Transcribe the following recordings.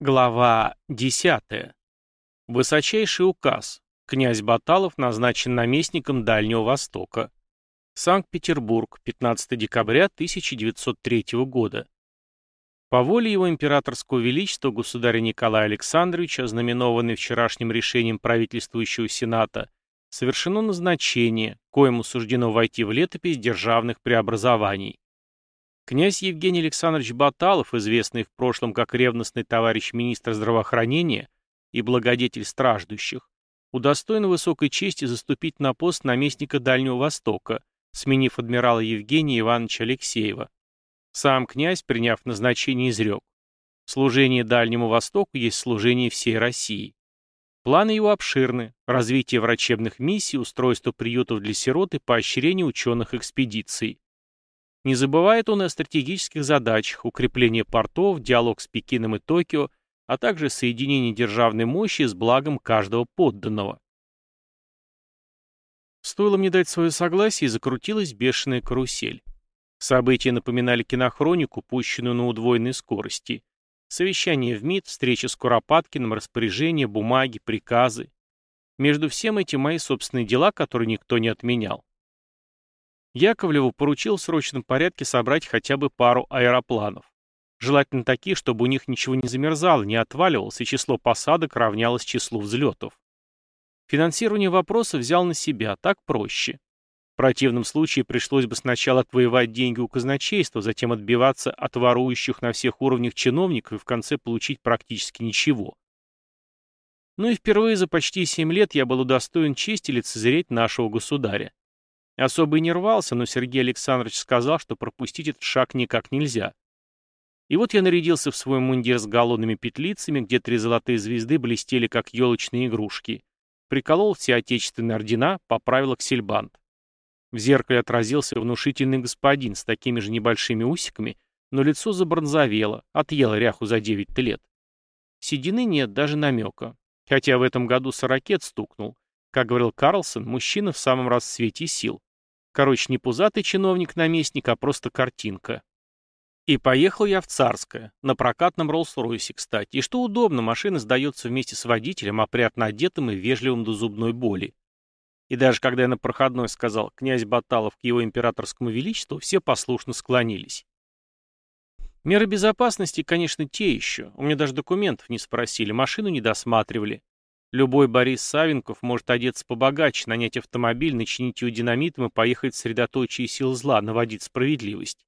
Глава 10. Высочайший указ. Князь Баталов назначен наместником Дальнего Востока. Санкт-Петербург, 15 декабря 1903 года. По воле его императорского величества государя Николая Александровича, знаменованный вчерашним решением правительствующего Сената, совершено назначение, коему суждено войти в летопись державных преобразований. Князь Евгений Александрович Баталов, известный в прошлом как ревностный товарищ министра здравоохранения и благодетель страждущих, удостоен высокой чести заступить на пост наместника Дальнего Востока, сменив адмирала Евгения Ивановича Алексеева. Сам князь, приняв назначение, изрек. Служение Дальнему Востоку есть служение всей России. Планы его обширны. Развитие врачебных миссий, устройство приютов для сирот и поощрение ученых экспедиций. Не забывает он и о стратегических задачах, укрепление портов, диалог с Пекином и Токио, а также соединение державной мощи с благом каждого подданного. Стоило мне дать свое согласие, закрутилась бешеная карусель. События напоминали кинохронику, пущенную на удвоенной скорости. Совещание в МИД, встреча с Куропаткиным, распоряжения, бумаги, приказы. Между всем этим мои собственные дела, которые никто не отменял. Яковлеву поручил в срочном порядке собрать хотя бы пару аэропланов. Желательно такие, чтобы у них ничего не замерзало, не отваливалось, и число посадок равнялось числу взлетов. Финансирование вопроса взял на себя, так проще. В противном случае пришлось бы сначала отвоевать деньги у казначейства, затем отбиваться от ворующих на всех уровнях чиновников и в конце получить практически ничего. Ну и впервые за почти семь лет я был удостоен чести лицезреть нашего государя. Особо и не рвался, но Сергей Александрович сказал, что пропустить этот шаг никак нельзя. И вот я нарядился в свой мундир с галлонными петлицами, где три золотые звезды блестели, как елочные игрушки. Приколол все отечественные ордена, поправил аксельбант. В зеркале отразился внушительный господин с такими же небольшими усиками, но лицо забронзовело, отъело ряху за девять лет. Седины нет, даже намека. Хотя в этом году сорокет стукнул. Как говорил Карлсон, мужчина в самом расцвете сил. Короче, не пузатый чиновник-наместник, а просто картинка. И поехал я в Царское, на прокатном Роллс-Ройсе, кстати. И что удобно, машина сдается вместе с водителем, опрятно одетым и вежливым до зубной боли. И даже когда я на проходной сказал «князь Баталов к его императорскому величеству», все послушно склонились. Меры безопасности, конечно, те еще. У меня даже документов не спросили, машину не досматривали. Любой Борис Савенков может одеться побогаче, нанять автомобиль, начинить его динамитом и поехать в средоточие сил зла, наводить справедливость.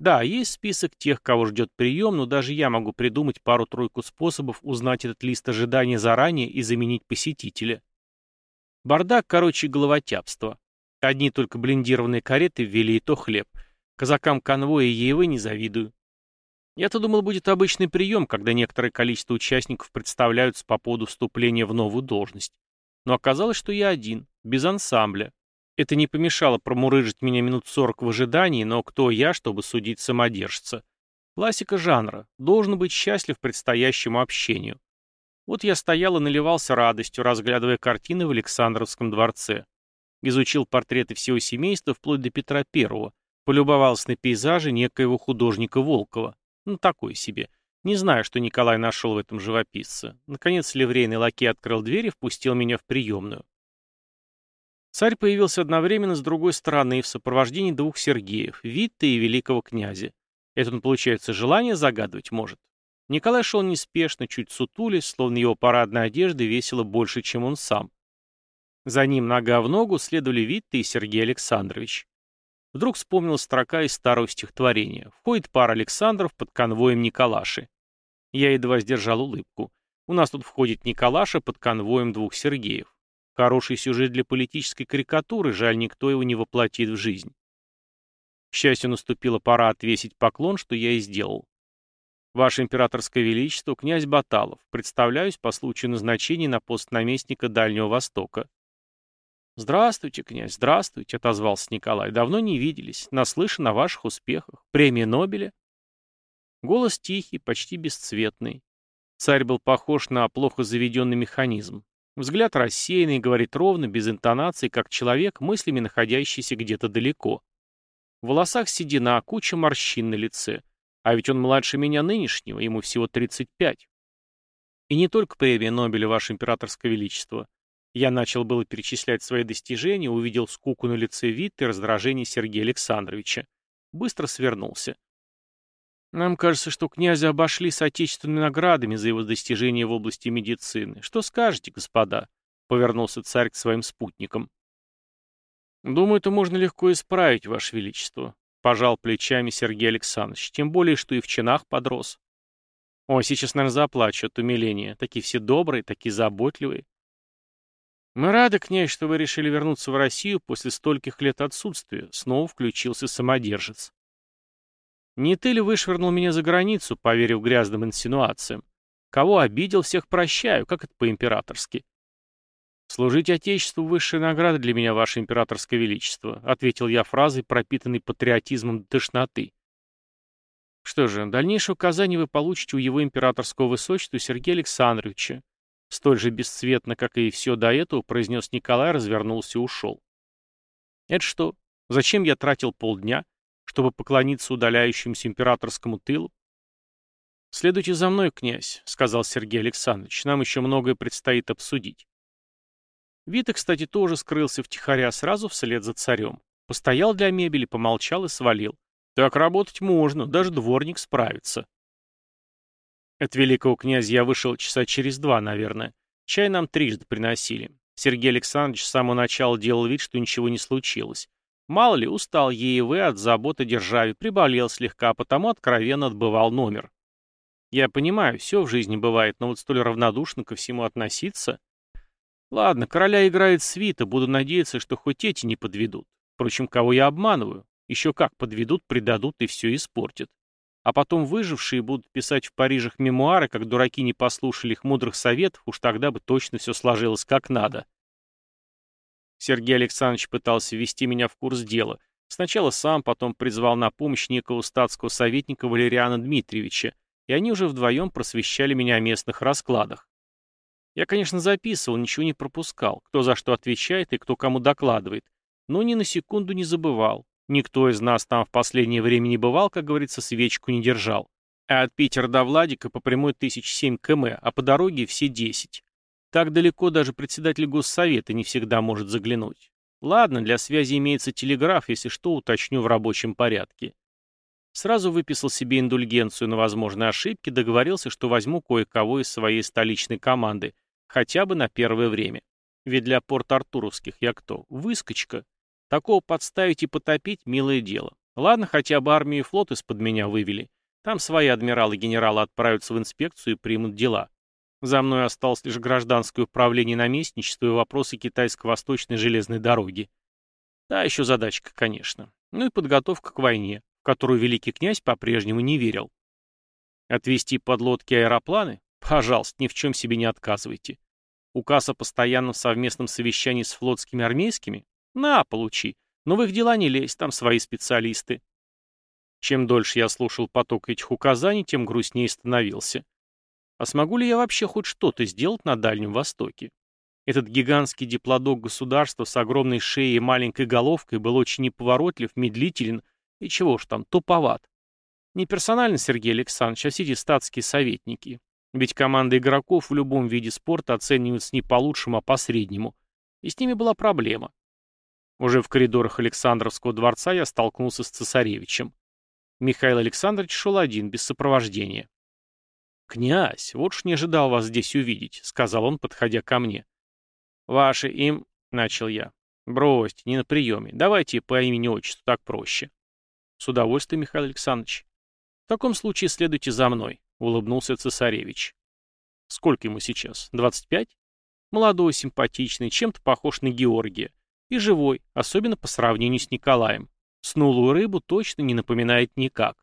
Да, есть список тех, кого ждет прием, но даже я могу придумать пару-тройку способов узнать этот лист ожидания заранее и заменить посетителя. Бардак, короче, головотяпство. Одни только блиндированные кареты ввели и то хлеб. Казакам конвоя Евы не завидую. Я-то думал, будет обычный прием, когда некоторое количество участников представляются по поводу вступления в новую должность. Но оказалось, что я один, без ансамбля. Это не помешало промурыжить меня минут сорок в ожидании, но кто я, чтобы судить самодержца? Классика жанра. Должен быть счастлив предстоящему общению. Вот я стоял и наливался радостью, разглядывая картины в Александровском дворце. Изучил портреты всего семейства вплоть до Петра Первого, полюбовался на пейзажи некоего художника Волкова. Ну, такой себе. Не знаю, что Николай нашел в этом живописце. Наконец ливрейный лакей открыл дверь и впустил меня в приемную. Царь появился одновременно с другой стороны в сопровождении двух Сергеев, Витта и великого князя. Это он, получается, желание загадывать может. Николай шел неспешно, чуть сутулясь, словно его парадная одежда весила больше, чем он сам. За ним нога в ногу следовали Витта и Сергей Александрович. Вдруг вспомнил строка из старого стихотворения. Входит пара Александров под конвоем Николаши. Я едва сдержал улыбку. У нас тут входит Николаша под конвоем двух Сергеев. Хороший сюжет для политической карикатуры, жаль, никто его не воплотит в жизнь. К счастью, наступила пора отвесить поклон, что я и сделал. Ваше императорское величество, князь Баталов, представляюсь по случаю назначения на пост наместника Дальнего Востока. «Здравствуйте, князь, здравствуйте», — отозвался Николай. «Давно не виделись. Наслышан о ваших успехах. Премия Нобеля?» Голос тихий, почти бесцветный. Царь был похож на плохо заведенный механизм. Взгляд рассеянный, говорит ровно, без интонации, как человек, мыслями находящийся где-то далеко. В волосах седина, куча морщин на лице. А ведь он младше меня нынешнего, ему всего 35. И не только премия Нобеля, Ваше Императорское Величество. Я начал было перечислять свои достижения, увидел скуку на лице Витта и раздражение Сергея Александровича. Быстро свернулся. Нам кажется, что князя обошли с отечественными наградами за его достижения в области медицины. Что скажете, господа? Повернулся царь к своим спутникам. Думаю, это можно легко исправить, Ваше Величество. Пожал плечами Сергей Александрович, тем более, что и в чинах подрос. О, сейчас, наверное, заплачу от умиления. Такие все добрые, такие заботливые. Мы рады, князь, что вы решили вернуться в Россию после стольких лет отсутствия. Снова включился самодержец. Не ты ли вышвырнул меня за границу, поверив грязным инсинуациям? Кого обидел, всех прощаю, как это по-императорски. «Служить Отечеству — высшая награда для меня, Ваше Императорское Величество», — ответил я фразой, пропитанной патриотизмом до тошноты. Что же, дальнейшее указание вы получите у его императорского высочества Сергея Александровича. Столь же бесцветно, как и все до этого, произнес Николай, развернулся и ушел. Это что? Зачем я тратил полдня? чтобы поклониться удаляющемуся императорскому тылу? «Следуйте за мной, князь», — сказал Сергей Александрович, — «нам еще многое предстоит обсудить». Вита, кстати, тоже скрылся втихаря сразу вслед за царем. Постоял для мебели, помолчал и свалил. Так работать можно, даже дворник справится. От великого князя я вышел часа через два, наверное. Чай нам трижды приносили. Сергей Александрович с самого начала делал вид, что ничего не случилось. Мало ли, устал ЕИВ от забот о державе, приболел слегка, а потому откровенно отбывал номер. Я понимаю, все в жизни бывает, но вот столь равнодушно ко всему относиться... Ладно, короля играет свита, буду надеяться, что хоть эти не подведут. Впрочем, кого я обманываю? Еще как подведут, предадут и все испортят. А потом выжившие будут писать в Парижах мемуары, как дураки не послушали их мудрых советов, уж тогда бы точно все сложилось как надо. Сергей Александрович пытался ввести меня в курс дела. Сначала сам, потом призвал на помощь некого статского советника Валериана Дмитриевича, и они уже вдвоем просвещали меня о местных раскладах. Я, конечно, записывал, ничего не пропускал, кто за что отвечает и кто кому докладывает, но ни на секунду не забывал. Никто из нас там в последнее время не бывал, как говорится, свечку не держал. А от Питера до Владика по прямой тысяч семь км, а по дороге все десять. Так далеко даже председатель госсовета не всегда может заглянуть. Ладно, для связи имеется телеграф, если что, уточню в рабочем порядке. Сразу выписал себе индульгенцию на возможные ошибки, договорился, что возьму кое-кого из своей столичной команды, хотя бы на первое время. Ведь для порт-артуровских я кто? Выскочка. Такого подставить и потопить — милое дело. Ладно, хотя бы армию и флот из-под меня вывели. Там свои адмиралы и генералы отправятся в инспекцию и примут дела. За мной осталось лишь гражданское управление наместничества и вопросы китайско-восточной железной дороги. Да, еще задачка, конечно. Ну и подготовка к войне, в которую великий князь по-прежнему не верил. Отвести подлодки и аэропланы? Пожалуйста, ни в чем себе не отказывайте. Указ о постоянном совместном совещании с флотскими армейскими? На, получи. Но в их дела не лезь, там свои специалисты. Чем дольше я слушал поток этих указаний, тем грустнее становился. А смогу ли я вообще хоть что-то сделать на Дальнем Востоке? Этот гигантский диплодок государства с огромной шеей и маленькой головкой был очень неповоротлив, медлителен и чего уж там, туповат. Не персонально Сергей Александрович, а все эти статские советники. Ведь команда игроков в любом виде спорта оценивается не по лучшему, а по среднему. И с ними была проблема. Уже в коридорах Александровского дворца я столкнулся с цесаревичем. Михаил Александрович шел один, без сопровождения. «Князь, вот уж не ожидал вас здесь увидеть», — сказал он, подходя ко мне. «Ваши им...» — начал я. «Бросьте, не на приеме. Давайте по имени-отчеству, так проще». «С удовольствием, Михаил Александрович». «В таком случае следуйте за мной», — улыбнулся цесаревич. «Сколько ему сейчас? Двадцать пять?» «Молодой, симпатичный, чем-то похож на Георгия. И живой, особенно по сравнению с Николаем. Снулую рыбу точно не напоминает никак.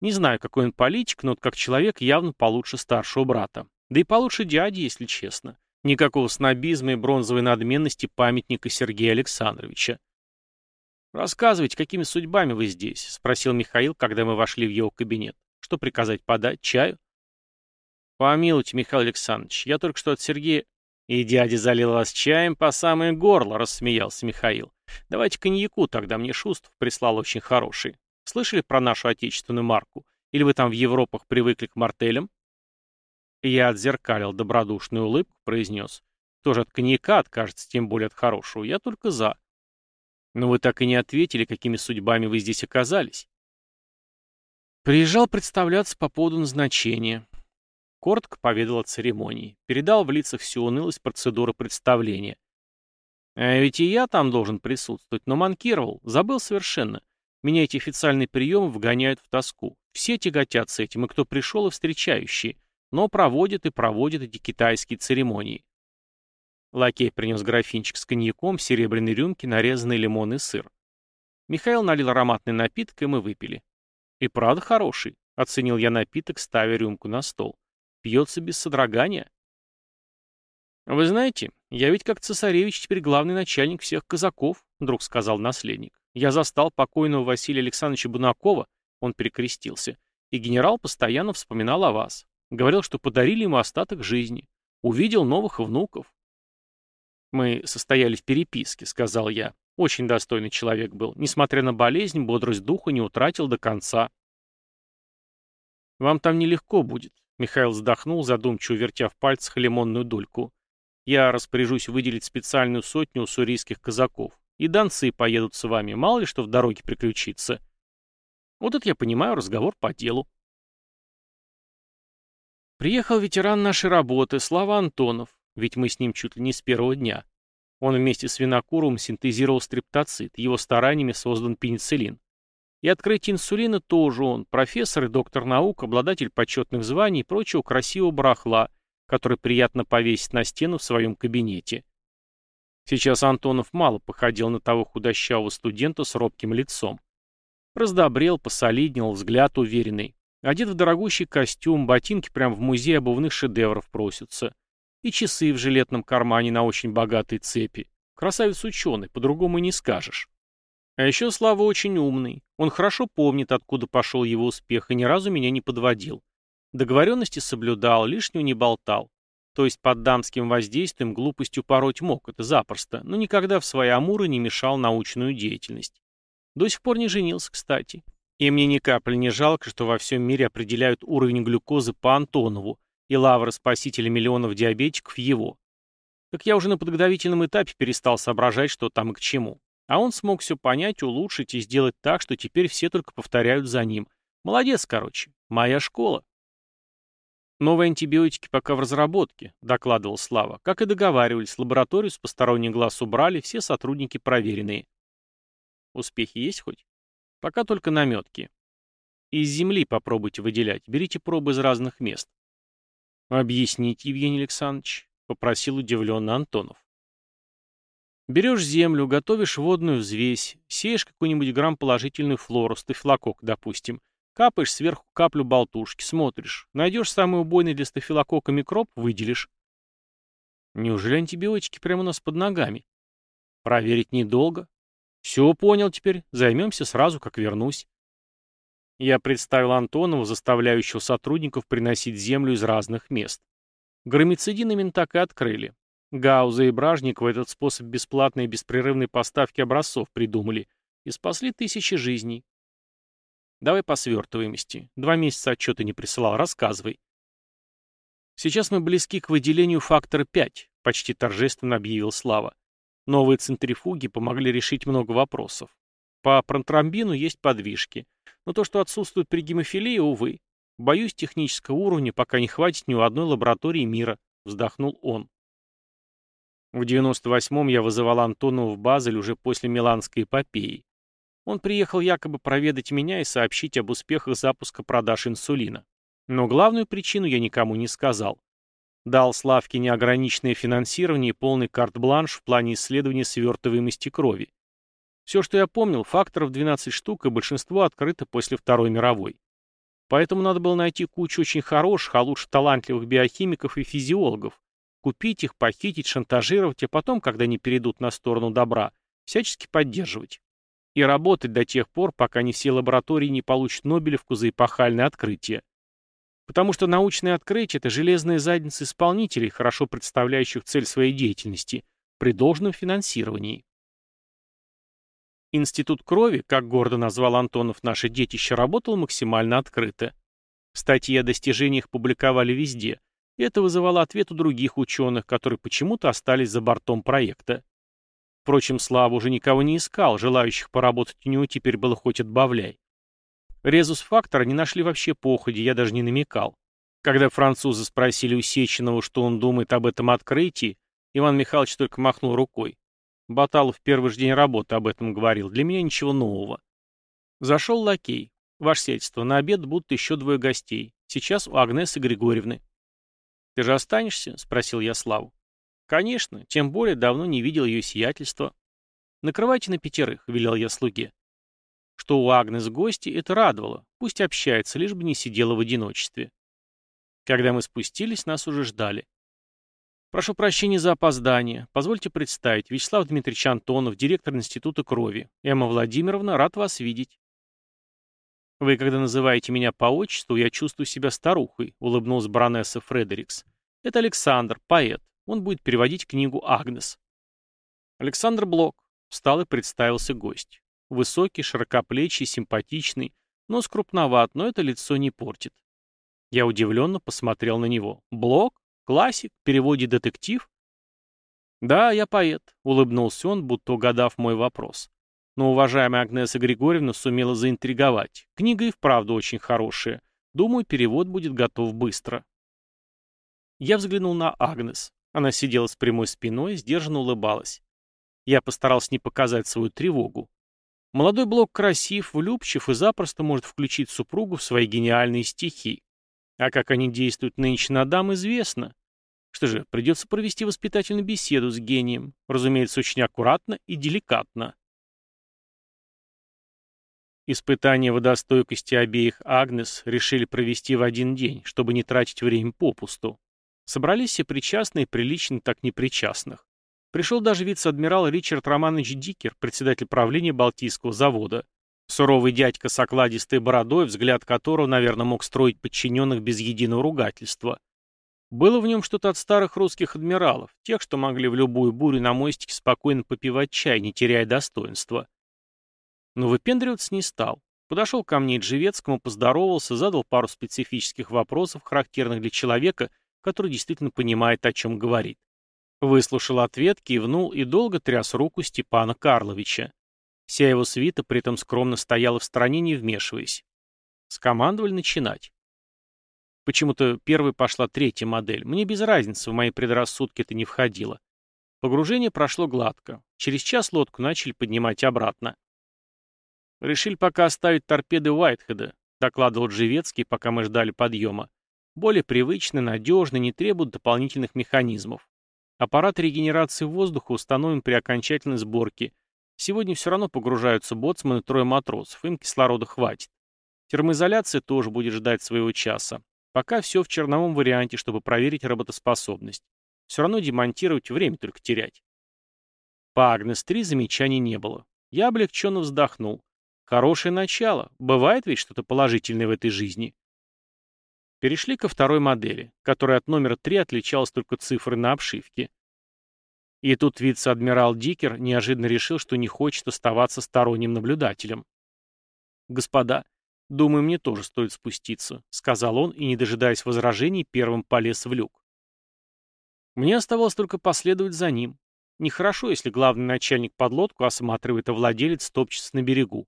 Не знаю, какой он политик, но как человек явно получше старшего брата. Да и получше дяди, если честно. Никакого снобизма и бронзовой надменности памятника Сергея Александровича. «Рассказывайте, какими судьбами вы здесь?» — спросил Михаил, когда мы вошли в его кабинет. «Что приказать подать? Чаю?» «Помилуйте, Михаил Александрович, я только что от Сергея...» «И дядя залил вас чаем по самое горло», — рассмеялся Михаил. «Давайте коньяку, тогда мне Шустов прислал очень хороший. Слышали про нашу отечественную марку? Или вы там в Европах привыкли к мартелям?» Я отзеркалил добродушную улыбку, произнес. «Тоже от коньяка откажется, тем более от хорошего. Я только за». «Но вы так и не ответили, какими судьбами вы здесь оказались». Приезжал представляться по поводу назначения. Коротко поведал о церемонии. Передал в лицах всю унылость процедуры представления. А ведь и я там должен присутствовать, но манкировал, забыл совершенно. Меня эти официальные приемы вгоняют в тоску. Все тяготятся этим, и кто пришел, и встречающие. Но проводят и проводят эти китайские церемонии. Лакей принес графинчик с коньяком, серебряной рюмки, нарезанный лимон и сыр. Михаил налил ароматный напиток, и мы выпили. И правда хороший, оценил я напиток, ставя рюмку на стол. Пьется без содрогания. Вы знаете, я ведь как цесаревич теперь главный начальник всех казаков, вдруг сказал наследник. Я застал покойного Василия Александровича Бунакова, он перекрестился, и генерал постоянно вспоминал о вас. Говорил, что подарили ему остаток жизни. Увидел новых внуков. Мы состояли в переписке, сказал я. Очень достойный человек был. Несмотря на болезнь, бодрость духа не утратил до конца. Вам там нелегко будет. Михаил вздохнул, задумчиво вертя в пальцах лимонную дольку. Я распоряжусь выделить специальную сотню уссурийских казаков. И донцы поедут с вами, мало ли что в дороге приключится. Вот это я понимаю разговор по делу. Приехал ветеран нашей работы, Слава Антонов, ведь мы с ним чуть ли не с первого дня. Он вместе с Винокуровым синтезировал стриптоцит, его стараниями создан пенициллин. И открытие инсулина тоже он, профессор и доктор наук, обладатель почетных званий и прочего красивого барахла, который приятно повесить на стену в своем кабинете. Сейчас Антонов мало походил на того худощавого студента с робким лицом. Раздобрел, посолиднел, взгляд уверенный. Одет в дорогущий костюм, ботинки прямо в музей обувных шедевров просятся. И часы в жилетном кармане на очень богатой цепи. Красавец ученый, по-другому и не скажешь. А еще Слава очень умный. Он хорошо помнит, откуда пошел его успех, и ни разу меня не подводил. Договоренности соблюдал, лишнего не болтал. То есть под дамским воздействием глупостью пороть мог, это запросто, но никогда в свои амуры не мешал научную деятельность. До сих пор не женился, кстати. И мне ни капли не жалко, что во всем мире определяют уровень глюкозы по Антонову, и лавра спасителя миллионов диабетиков его. Так я уже на подготовительном этапе перестал соображать, что там и к чему. А он смог все понять, улучшить и сделать так, что теперь все только повторяют за ним. Молодец, короче. Моя школа. «Новые антибиотики пока в разработке», — докладывал Слава. Как и договаривались, лабораторию с посторонних глаз убрали, все сотрудники проверенные. Успехи есть хоть? Пока только наметки. Из земли попробуйте выделять, берите пробы из разных мест. Объясните, Евгений Александрович, — попросил удивленно Антонов. Берешь землю, готовишь водную взвесь, сеешь какой-нибудь грамм положительную флору, стафилококк, допустим, Капаешь сверху каплю болтушки, смотришь. Найдешь самый убойный для стафилококка микроб, выделишь. Неужели антибиотики прямо у нас под ногами? Проверить недолго. Все понял теперь. Займемся сразу, как вернусь. Я представил Антонова, заставляющего сотрудников приносить землю из разных мест. Громицидинами так и открыли. Гауза и Бражникова этот способ бесплатной и беспрерывной поставки образцов придумали и спасли тысячи жизней. Давай по свертываемости. Два месяца отчета не присылал, рассказывай. Сейчас мы близки к выделению фактора 5, почти торжественно объявил Слава. Новые центрифуги помогли решить много вопросов. По пронтромбину есть подвижки. Но то, что отсутствует при гемофилии, увы. Боюсь, технического уровня пока не хватит ни у одной лаборатории мира, вздохнул он. В 98-м я вызывал Антонова в Базель уже после Миланской эпопеи. Он приехал якобы проведать меня и сообщить об успехах запуска продаж инсулина. Но главную причину я никому не сказал. Дал Славке неограниченное финансирование и полный карт-бланш в плане исследования свертываемости крови. Все, что я помнил, факторов 12 штук, и большинство открыто после Второй мировой. Поэтому надо было найти кучу очень хороших, а лучше талантливых биохимиков и физиологов, купить их, похитить, шантажировать, а потом, когда они перейдут на сторону добра, всячески поддерживать и работать до тех пор, пока не все лаборатории не получат Нобелевку за эпохальное открытие. Потому что научные открытия – это железные задницы исполнителей, хорошо представляющих цель своей деятельности, при должном финансировании. Институт крови, как гордо назвал Антонов наше детище, работал максимально открыто. Статьи о достижениях публиковали везде, это вызывало ответ у других ученых, которые почему-то остались за бортом проекта. Впрочем, Слава уже никого не искал, желающих поработать у него теперь было хоть отбавляй. Резус-фактора не нашли вообще походе, я даже не намекал. Когда французы спросили у Сеченова, что он думает об этом открытии, Иван Михайлович только махнул рукой. Баталов в первый же день работы об этом говорил. Для меня ничего нового. Зашел лакей. Ваше сельство, на обед будут еще двое гостей. Сейчас у Агнесы Григорьевны. «Ты же останешься?» — спросил я Славу. «Конечно, тем более давно не видел ее сиятельства». «Накрывайте на пятерых», — велел я слуге. Что у Агнес гости, это радовало. Пусть общается, лишь бы не сидела в одиночестве. Когда мы спустились, нас уже ждали. Прошу прощения за опоздание. Позвольте представить. Вячеслав Дмитриевич Антонов, директор Института крови. Эмма Владимировна, рад вас видеть. «Вы, когда называете меня по отчеству, я чувствую себя старухой», — улыбнулась баронесса Фредерикс. «Это Александр, поэт. Он будет переводить книгу «Агнес». Александр Блок. Встал и представился гость. Высокий, широкоплечий, симпатичный, нос крупноват, но это лицо не портит. Я удивленно посмотрел на него. «Блок? Классик? Переводит детектив?» «Да, я поэт», — улыбнулся он, будто угадав мой вопрос. Но уважаемая Агнеса Григорьевна сумела заинтриговать. Книга и вправду очень хорошая. Думаю, перевод будет готов быстро. Я взглянул на Агнес. Она сидела с прямой спиной, сдержанно улыбалась. Я постарался не показать свою тревогу. Молодой Блок красив, влюбчив и запросто может включить супругу в свои гениальные стихи. А как они действуют нынче на дам, известно. Что же, придется провести воспитательную беседу с гением. Разумеется, очень аккуратно и деликатно. Испытание водостойкости обеих Агнес решили провести в один день, чтобы не тратить время попусту. Собрались все причастные, прилично так непричастных. Пришел даже вице-адмирал Ричард Романович Дикер, председатель правления Балтийского завода. Суровый дядька с окладистой бородой, взгляд которого, наверное, мог строить подчиненных без единого ругательства. Было в нем что-то от старых русских адмиралов, тех, что могли в любую бурю на мостике спокойно попивать чай, не теряя достоинства. Но выпендриваться не стал. Подошел ко мне Джевецкому, поздоровался, задал пару специфических вопросов, характерных для человека, который действительно понимает, о чем говорит. Выслушал ответ, кивнул и долго тряс руку Степана Карловича. Вся его свита при этом скромно стояла в стороне, не вмешиваясь. Скомандовали начинать. Почему-то первой пошла третья модель. Мне без разницы, в мои предрассудки это не входило. Погружение прошло гладко. Через час лодку начали поднимать обратно. «Решили пока оставить торпеды Уайтхеда», — докладывал Джевецкий, пока мы ждали подъема. «Более привычны, надежны, не требуют дополнительных механизмов. Аппарат регенерации воздуха установим при окончательной сборке. Сегодня все равно погружаются боцманы трое матросов, им кислорода хватит. Термоизоляция тоже будет ждать своего часа. Пока все в черновом варианте, чтобы проверить работоспособность. Все равно демонтировать, время только терять. По Агнес-3 замечаний не было. Я облегченно вздохнул. Хорошее начало. Бывает ведь что-то положительное в этой жизни. Перешли ко второй модели, которая от номера 3 отличалась только цифрой на обшивке. И тут вице-адмирал Дикер неожиданно решил, что не хочет оставаться сторонним наблюдателем. «Господа, думаю, мне тоже стоит спуститься», — сказал он, и, не дожидаясь возражений, первым полез в люк. Мне оставалось только последовать за ним. Нехорошо, если главный начальник подлодку осматривает, а владелец топчется на берегу.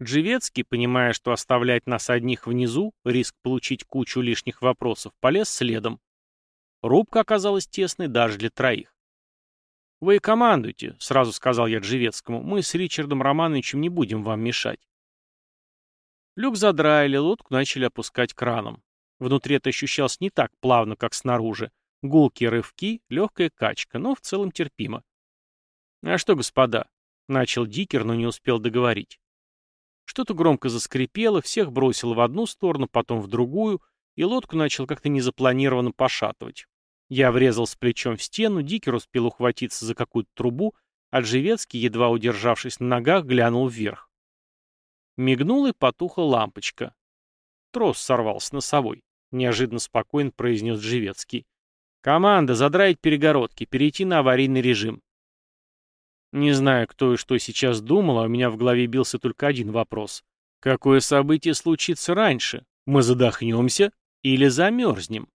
Джевецкий, понимая, что оставлять нас одних внизу, риск получить кучу лишних вопросов, полез следом. Рубка оказалась тесной даже для троих. «Вы командуйте», — сразу сказал я Джевецкому, — «мы с Ричардом Романовичем не будем вам мешать». Люк задраили, лодку начали опускать краном. Внутри это ощущалось не так плавно, как снаружи. Гулкие рывки, легкая качка, но в целом терпимо. «А что, господа?» — начал Дикер, но не успел договорить. Что-то громко заскрипело, всех бросило в одну сторону, потом в другую, и лодку начал как-то незапланированно пошатывать. Я врезал с плечом в стену, Дикер успел ухватиться за какую-то трубу, а Джевецкий, едва удержавшись на ногах, глянул вверх. Мигнула и потухла лампочка. Трос сорвался носовой. Неожиданно спокойно произнес Джевецкий. «Команда, задраить перегородки, перейти на аварийный режим. Не знаю, кто и что сейчас думал, а у меня в голове бился только один вопрос. Какое событие случится раньше? Мы задохнемся или замерзнем?